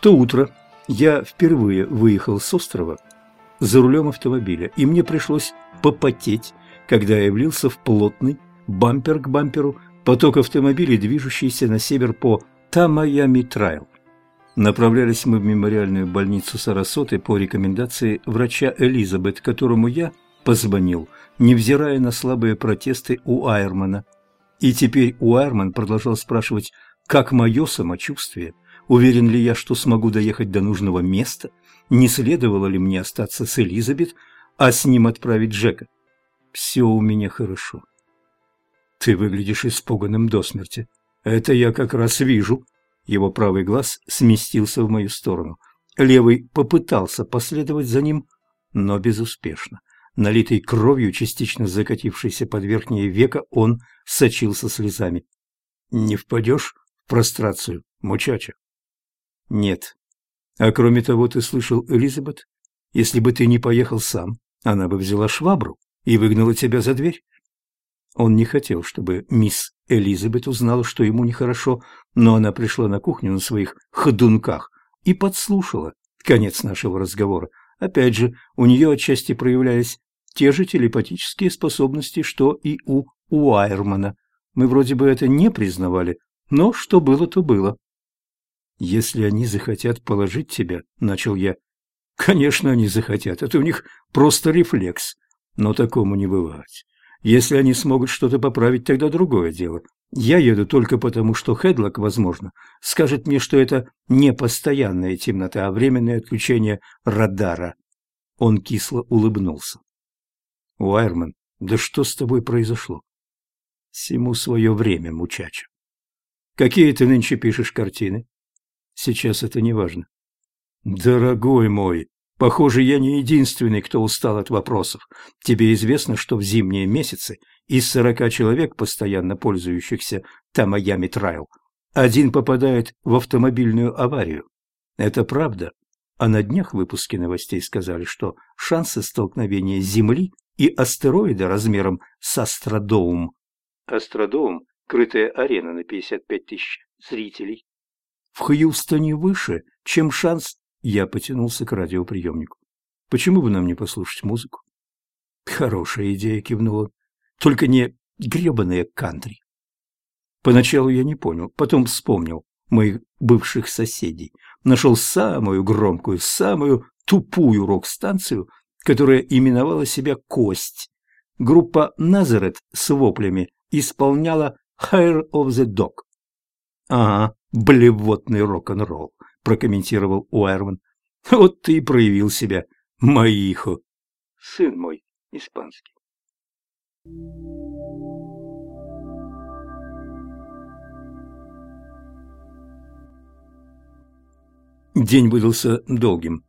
В то утро я впервые выехал с острова за рулем автомобиля, и мне пришлось попотеть, когда я явился в плотный, бампер к бамперу, поток автомобилей, движущийся на север по Тамаями Трайл. Направлялись мы в мемориальную больницу Сарасоты по рекомендации врача Элизабет, которому я позвонил, невзирая на слабые протесты у Айрмана. И теперь Уайрман продолжал спрашивать, как мое самочувствие, уверен ли я, что смогу доехать до нужного места, не следовало ли мне остаться с Элизабет, а с ним отправить Джека. Все у меня хорошо. Ты выглядишь испуганным до смерти. Это я как раз вижу. Его правый глаз сместился в мою сторону. Левый попытался последовать за ним, но безуспешно. Налитый кровью, частично закатившийся под верхнее веко, он сочился слезами. «Не впадешь в прострацию, мучача?» «Нет. А кроме того, ты слышал, Элизабет, если бы ты не поехал сам, она бы взяла швабру и выгнала тебя за дверь». Он не хотел, чтобы мисс Элизабет узнала, что ему нехорошо, но она пришла на кухню на своих ходунках и подслушала конец нашего разговора. Опять же, у нее отчасти проявлялись те же телепатические способности, что и у Уайермана. Мы вроде бы это не признавали, но что было, то было. «Если они захотят положить тебя», — начал я. «Конечно, они захотят, это у них просто рефлекс, но такому не бывать. Если они смогут что-то поправить, тогда другое дело. Я еду только потому, что Хедлок, возможно, скажет мне, что это не постоянная темнота, а временное отключение радара». Он кисло улыбнулся. Уайрман, да что с тобой произошло? Всему свое время, мучача. Какие ты нынче пишешь картины? Сейчас это не важно. Дорогой мой, похоже, я не единственный, кто устал от вопросов. Тебе известно, что в зимние месяцы из сорока человек, постоянно пользующихся Тамаями Трайл, один попадает в автомобильную аварию. Это правда. А на днях выпуски новостей сказали, что шансы столкновения Земли и астероида размером с Астродоум. Астродоум – крытая арена на 55 тысяч зрителей. В Хьюстоне выше, чем шанс... Я потянулся к радиоприемнику. Почему бы нам не послушать музыку? Хорошая идея, кивнул он. Только не гребаные кантри. Поначалу я не понял, потом вспомнил моих бывших соседей. Нашел самую громкую, самую тупую рок-станцию – которая именовала себя «Кость». Группа «Назарет» с воплями исполняла «Hair of the Dog». «Ага, блевотный рок-н-ролл», – прокомментировал Уэрман. «Вот ты и проявил себя, Маихо». «Сын мой, испанский». День выдался долгим.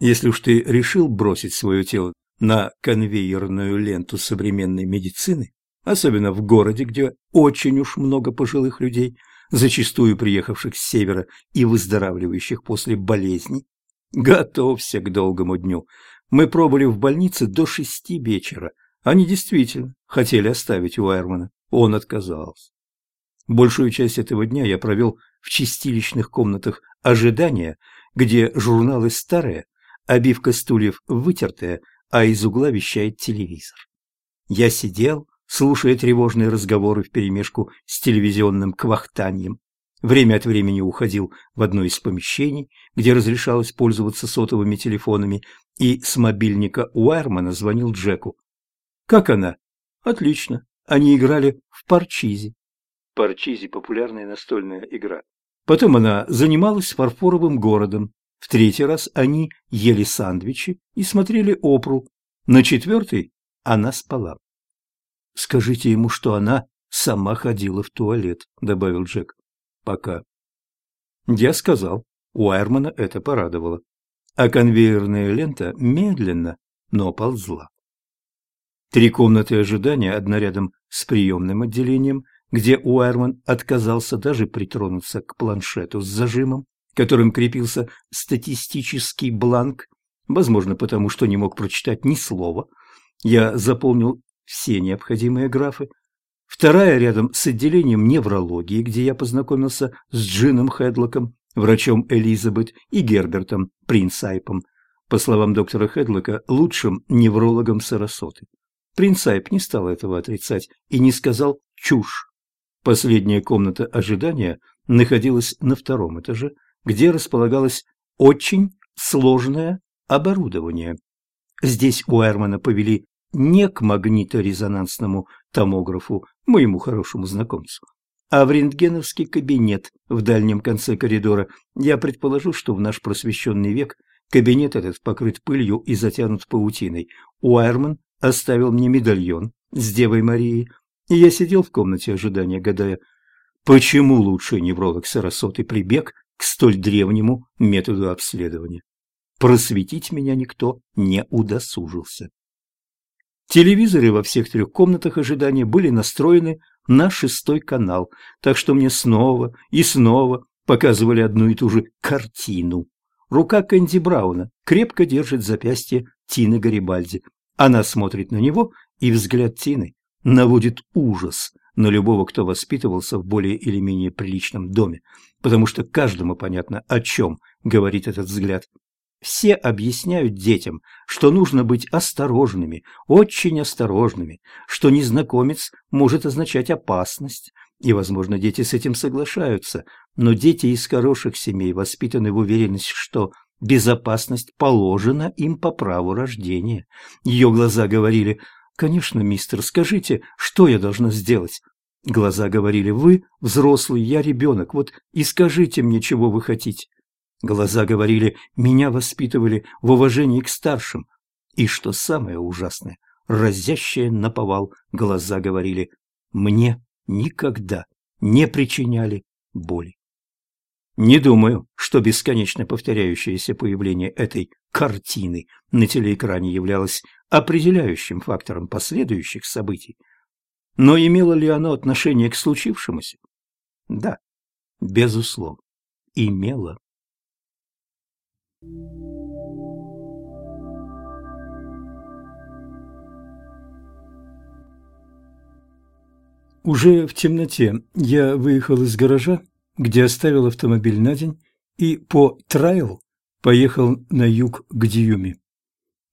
Если уж ты решил бросить свое тело на конвейерную ленту современной медицины, особенно в городе, где очень уж много пожилых людей, зачастую приехавших с севера и выздоравливающих после болезней, готовься к долгому дню. Мы пробыли в больнице до шести вечера. Они действительно хотели оставить Уайермана. Он отказался. Большую часть этого дня я провел в чистилищных комнатах ожидания, где журналы старые, Обивка стульев вытертая, а из угла вещает телевизор. Я сидел, слушая тревожные разговоры вперемешку с телевизионным квахтанием. Время от времени уходил в одно из помещений, где разрешалось пользоваться сотовыми телефонами, и с мобильника Уайрмана звонил Джеку. «Как она?» «Отлично. Они играли в парчизи». Парчизи – популярная настольная игра. Потом она занималась фарфоровым городом, в третий раз они ели сандвичи и смотрели опру. На четвертый она спала. «Скажите ему, что она сама ходила в туалет», — добавил Джек. «Пока». Я сказал. У Айрмана это порадовало. А конвейерная лента медленно, но ползла. Три комнаты ожидания, одна рядом с приемным отделением, где Уайрман отказался даже притронуться к планшету с зажимом, которым крепился статистический бланк, возможно, потому что не мог прочитать ни слова. Я заполнил все необходимые графы. Вторая рядом с отделением неврологии, где я познакомился с Джином Хедлоком врачом Элизабет и Гербертом Принцайпом, по словам доктора Хедлока, лучшим неврологом Сарасоты. Принцайп не стал этого отрицать и не сказал «чушь». Последняя комната ожидания находилась на втором этаже, где располагалось очень сложное оборудование. Здесь у Эрмана повели не к магниторезонансному томографу, моему хорошему знакомцу, а в рентгеновский кабинет в дальнем конце коридора. Я предположу, что в наш просвещенный век кабинет этот покрыт пылью и затянут паутиной. Уайерман оставил мне медальон с Девой Марией, и я сидел в комнате ожидания, гадая, почему лучший невролог Сарасоты прибег к столь древнему методу обследования. Просветить меня никто не удосужился. Телевизоры во всех трех комнатах ожидания были настроены на шестой канал, так что мне снова и снова показывали одну и ту же картину. Рука Кэнди Брауна крепко держит запястье Тины Гарибальди. Она смотрит на него, и взгляд Тины наводит ужас на любого, кто воспитывался в более или менее приличном доме, потому что каждому понятно, о чем говорит этот взгляд. Все объясняют детям, что нужно быть осторожными, очень осторожными, что незнакомец может означать опасность, и, возможно, дети с этим соглашаются, но дети из хороших семей воспитаны в уверенности, что безопасность положена им по праву рождения. Ее глаза говорили «Конечно, мистер, скажите, что я должна сделать?» Глаза говорили «Вы взрослый, я ребенок, вот и скажите мне, чего вы хотите». Глаза говорили, меня воспитывали в уважении к старшим. И что самое ужасное, разящее наповал, глаза говорили, мне никогда не причиняли боли. Не думаю, что бесконечно повторяющееся появление этой картины на телеэкране являлось определяющим фактором последующих событий. Но имело ли оно отношение к случившемуся? Да, безусловно, имело. Уже в темноте я выехал из гаража, где оставил автомобиль на день, и по трайл поехал на юг к Дьюми.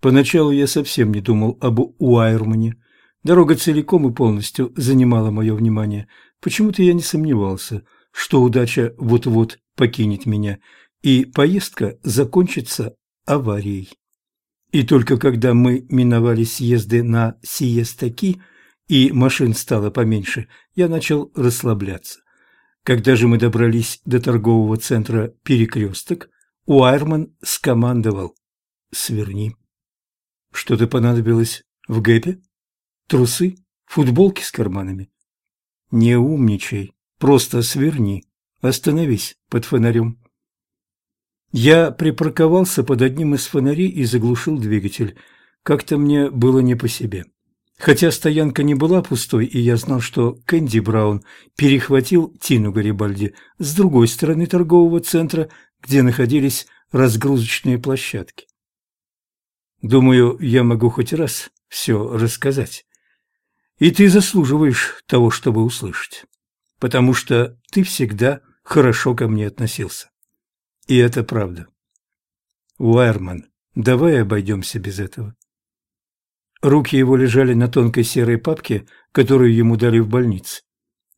Поначалу я совсем не думал об Уайрмане. Дорога целиком и полностью занимала мое внимание. Почему-то я не сомневался, что удача вот-вот покинет меня, и поездка закончится аварией. И только когда мы миновали съезды на Сиестаки и машин стало поменьше, я начал расслабляться. Когда же мы добрались до торгового центра «Перекресток», Уайрман скомандовал «Сверни». Что-то понадобилось в гэпе? Трусы? Футболки с карманами? Не умничай, просто сверни, остановись под фонарем. Я припарковался под одним из фонарей и заглушил двигатель. Как-то мне было не по себе. Хотя стоянка не была пустой, и я знал, что Кэнди Браун перехватил Тину Гарибальди с другой стороны торгового центра, где находились разгрузочные площадки. Думаю, я могу хоть раз все рассказать. И ты заслуживаешь того, чтобы услышать, потому что ты всегда хорошо ко мне относился. И это правда. Уайерман, давай обойдемся без этого. Руки его лежали на тонкой серой папке, которую ему дали в больнице,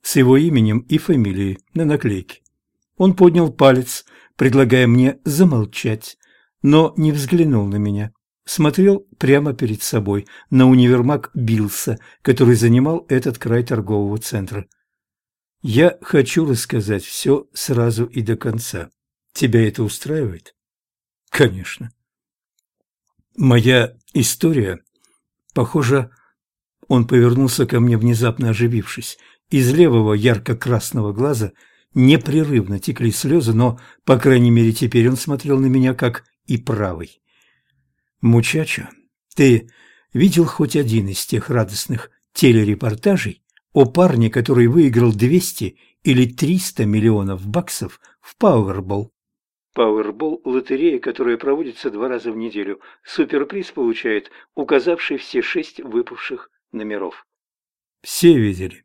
с его именем и фамилией на наклейке. Он поднял палец, предлагая мне замолчать, но не взглянул на меня. Смотрел прямо перед собой, на универмаг Билса, который занимал этот край торгового центра. Я хочу рассказать все сразу и до конца. Тебя это устраивает? Конечно. Моя история, похоже, он повернулся ко мне, внезапно оживившись. Из левого ярко-красного глаза непрерывно текли слезы, но, по крайней мере, теперь он смотрел на меня, как и правый. Мучачо, ты видел хоть один из тех радостных телерепортажей о парне, который выиграл 200 или 300 миллионов баксов в Пауэрбол? Пауэрбол – лотерея, которая проводится два раза в неделю. Суперприз получает указавший все шесть выпавших номеров. Все видели.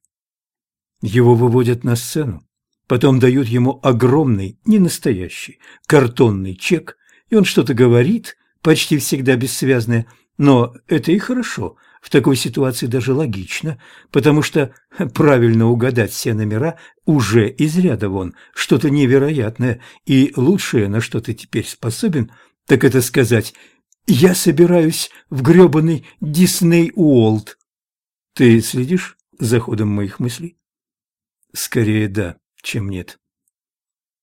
Его выводят на сцену. Потом дают ему огромный, ненастоящий, картонный чек, и он что-то говорит, почти всегда бессвязное, но это и хорошо, в такой ситуации даже логично, потому что правильно угадать все номера уже из ряда вон, что-то невероятное, и лучшее, на что ты теперь способен, так это сказать «Я собираюсь в грёбаный Дисней Уолт». Ты следишь за ходом моих мыслей? Скорее да, чем нет.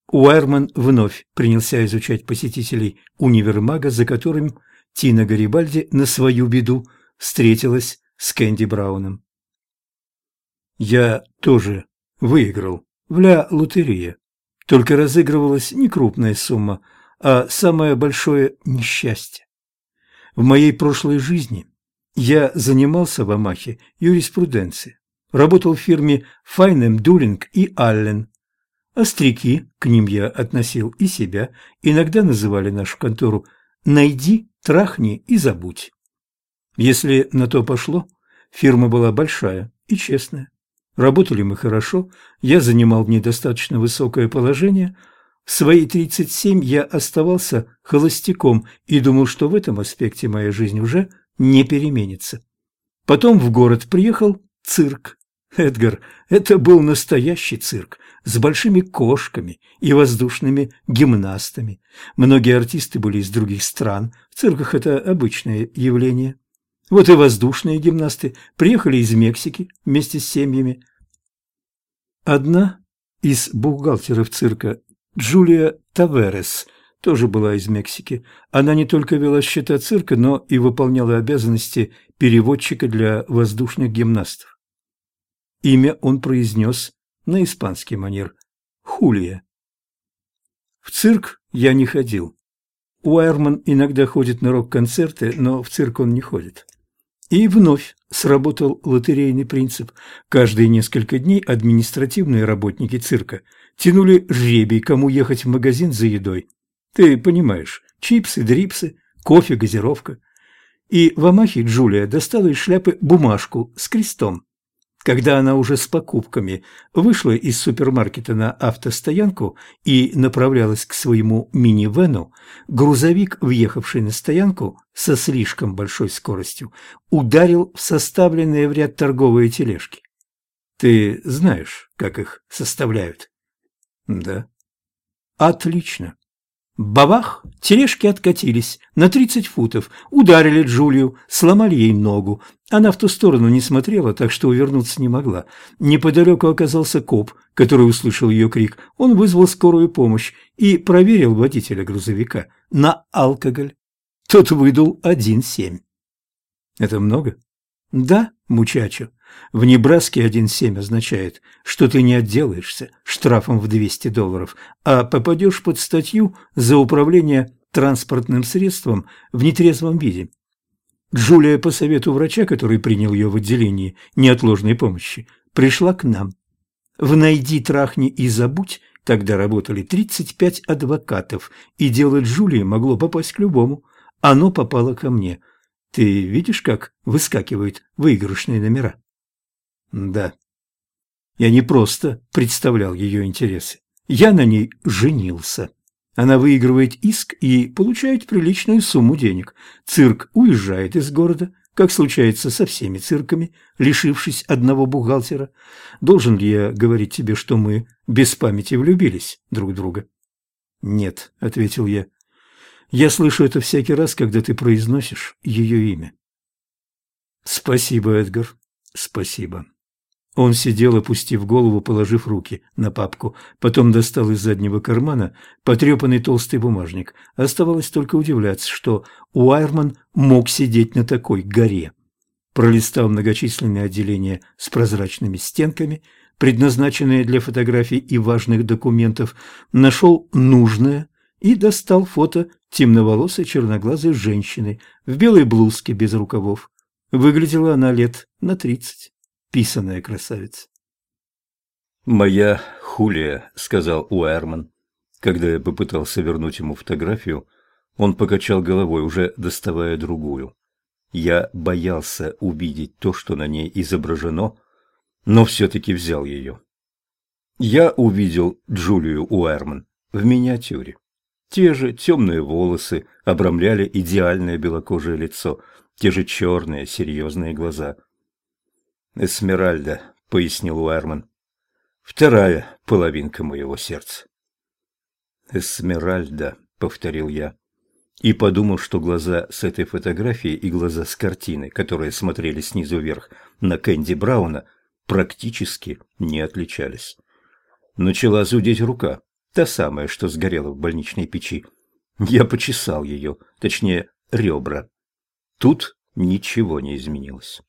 Уайерман вновь принялся изучать посетителей универмага, за которым Тина Гарибальди на свою беду встретилась с Кэнди Брауном. Я тоже выиграл в ля лотерея. Только разыгрывалась не крупная сумма, а самое большое несчастье. В моей прошлой жизни я занимался в Амахе юриспруденцией, работал в фирме Файнем, Дулинг и Аллен. Остряки, к ним я относил и себя, иногда называли нашу контору «найди, трахни и забудь». Если на то пошло, фирма была большая и честная. Работали мы хорошо, я занимал в ней достаточно высокое положение. В свои 37 я оставался холостяком и думал, что в этом аспекте моя жизнь уже не переменится. Потом в город приехал цирк. Эдгар, это был настоящий цирк с большими кошками и воздушными гимнастами. Многие артисты были из других стран, в цирках это обычное явление. Вот и воздушные гимнасты приехали из Мексики вместе с семьями. Одна из бухгалтеров цирка, Джулия Таверес, тоже была из Мексики. Она не только вела счета цирка, но и выполняла обязанности переводчика для воздушных гимнастов. Имя он произнес на испанский манер – Хулия. В цирк я не ходил. Уайерман иногда ходит на рок-концерты, но в цирк он не ходит. И вновь сработал лотерейный принцип. Каждые несколько дней административные работники цирка тянули жребий, кому ехать в магазин за едой. Ты понимаешь, чипсы, дрипсы, кофе, газировка. И в Амахе Джулия достала из шляпы бумажку с крестом. Когда она уже с покупками вышла из супермаркета на автостоянку и направлялась к своему минивену, грузовик, въехавший на стоянку со слишком большой скоростью, ударил в составленные в ряд торговые тележки. Ты знаешь, как их составляют? Да. Отлично. Бабах! Тележки откатились на тридцать футов, ударили Джулию, сломали ей ногу. Она в ту сторону не смотрела, так что увернуться не могла. Неподалеку оказался коп, который услышал ее крик. Он вызвал скорую помощь и проверил водителя грузовика на алкоголь. Тот выдал один семь. Это много? Да, мучачо. В Небраске 1.7 означает, что ты не отделаешься штрафом в 200 долларов, а попадешь под статью за управление транспортным средством в нетрезвом виде. Джулия по совету врача, который принял ее в отделении неотложной помощи, пришла к нам. В «Найди, трахни и забудь» тогда работали 35 адвокатов, и дело Джулии могло попасть к любому. Оно попало ко мне. Ты видишь, как выскакивают выигрышные номера? Да. Я не просто представлял ее интересы. Я на ней женился. Она выигрывает иск и получает приличную сумму денег. Цирк уезжает из города, как случается со всеми цирками, лишившись одного бухгалтера. Должен ли я говорить тебе, что мы без памяти влюбились друг в друга? Нет, ответил я. Я слышу это всякий раз, когда ты произносишь ее имя. Спасибо, Эдгар. Спасибо. Он сидел, опустив голову, положив руки на папку. Потом достал из заднего кармана потрепанный толстый бумажник. Оставалось только удивляться, что Уайерман мог сидеть на такой горе. Пролистал многочисленные отделения с прозрачными стенками, предназначенные для фотографий и важных документов, нашел нужное и достал фото темноволосой черноглазой женщины в белой блузке без рукавов. Выглядела она лет на тридцать писаная красавица. «Моя Хулия», — сказал Уэрман. Когда я попытался вернуть ему фотографию, он покачал головой, уже доставая другую. Я боялся увидеть то, что на ней изображено, но все-таки взял ее. Я увидел Джулию Уэрман в миниатюре. Те же темные волосы обрамляли идеальное белокожее лицо, те же черные серьезные глаза. «Эсмеральда», — пояснил Уэрман, — «вторая половинка моего сердца». «Эсмеральда», — повторил я, и подумал, что глаза с этой фотографии и глаза с картины, которые смотрели снизу вверх на Кэнди Брауна, практически не отличались. Начала зудеть рука, та самая, что сгорела в больничной печи. Я почесал ее, точнее, ребра. Тут ничего не изменилось.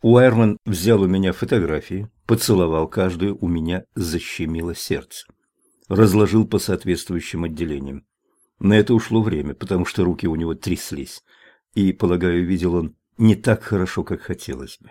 Уайерман взял у меня фотографии, поцеловал каждую, у меня защемило сердце. Разложил по соответствующим отделениям. На это ушло время, потому что руки у него тряслись, и, полагаю, видел он не так хорошо, как хотелось бы.